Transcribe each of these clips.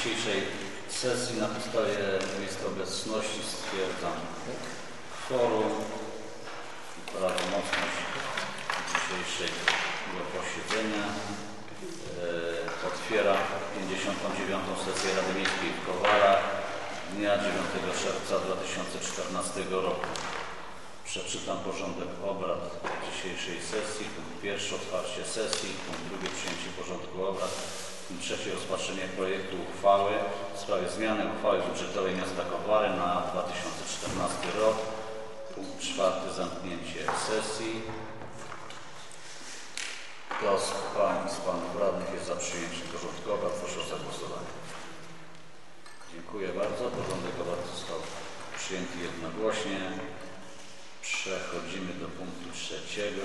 dzisiejszej sesji na podstawie obecności stwierdzam kworum i prawomocność dzisiejszego posiedzenia. E, Otwieram 59. sesję Rady Miejskiej w Kowarach dnia 9 czerwca 2014 roku. Przeczytam porządek obrad dzisiejszej sesji. Punkt pierwszy otwarcie sesji. Punkt drugi przyjęcie porządku obrad. Punkt trzeci rozpatrzenie projektu uchwały w sprawie zmiany uchwały budżetowej miasta Kowary na 2014 rok. Punkt czwarty zamknięcie sesji. Kto z pań z panów radnych jest za przyjęciem porządku obrad? Proszę o zagłosowanie. Dziękuję bardzo. Porządek obrad został przyjęty jednogłośnie. Przechodzimy do punktu trzeciego.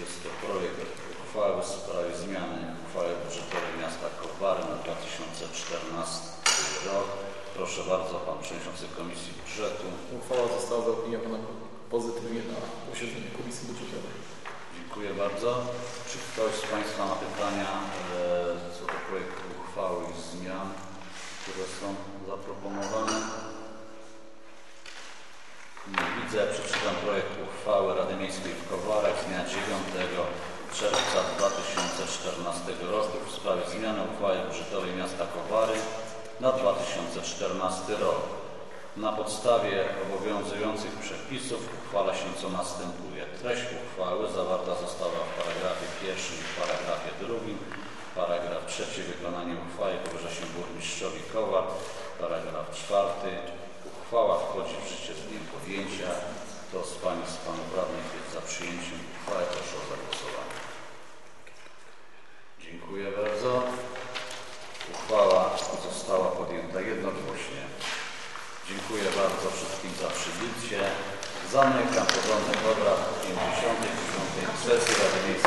Jest to projekt uchwały w sprawie zmiany budżetowej miasta Kowary na 2014 rok. Proszę bardzo, Pan Przewodniczący Komisji Budżetu. Uchwała została zaopiniowana pozytywnie na posiedzeniu Komisji Budżetowej. Dziękuję bardzo. Czy ktoś z Państwa ma pytania e, co do projektu uchwały i zmian, które są zaproponowane? Nie widzę. Przeczytam projekt uchwały Rady Miejskiej w Kowarach z dnia 9 czerwca 2014 roku w sprawie zmiany uchwały budżetowej miasta Kowary na 2014 rok. Na podstawie obowiązujących przepisów uchwala się co następuje. Treść uchwały zawarta została w paragrafie pierwszym i paragrafie drugim. Paragraf trzeci wykonanie uchwały powierza się burmistrzowi Kowar. Paragraf czwarty. Uchwała wchodzi w życie z dniem podjęcia. Kto z Pań i z Panów Radnych jest za przyjęciem uchwały? Proszę o zagłosowanie. Dziękuję bardzo. Uchwała została podjęta jednogłośnie. Dziękuję bardzo wszystkim za przybycie. Zamykam porządek obrad 59. sesji Rady Miejskiej.